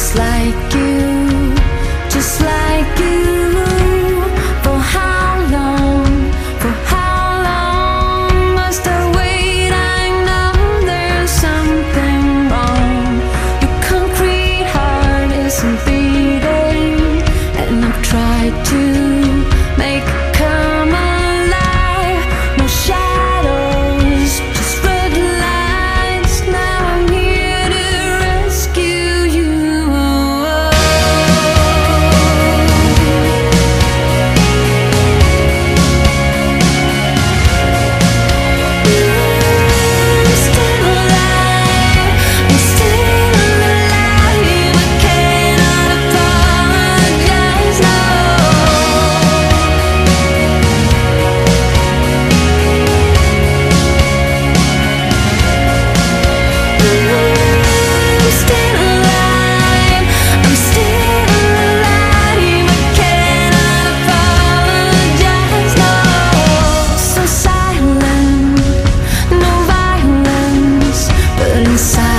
just like you, just like. pensar.